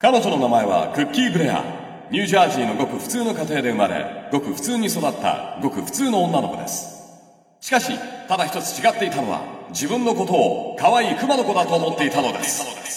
彼女の名前はクッキー・ブレア。ニュージャージーのごく普通の家庭で生まれごく普通に育ったごく普通の女の子です。しかしただ一つ違っていたのは自分のことを可愛い熊の子だと思っていたのです。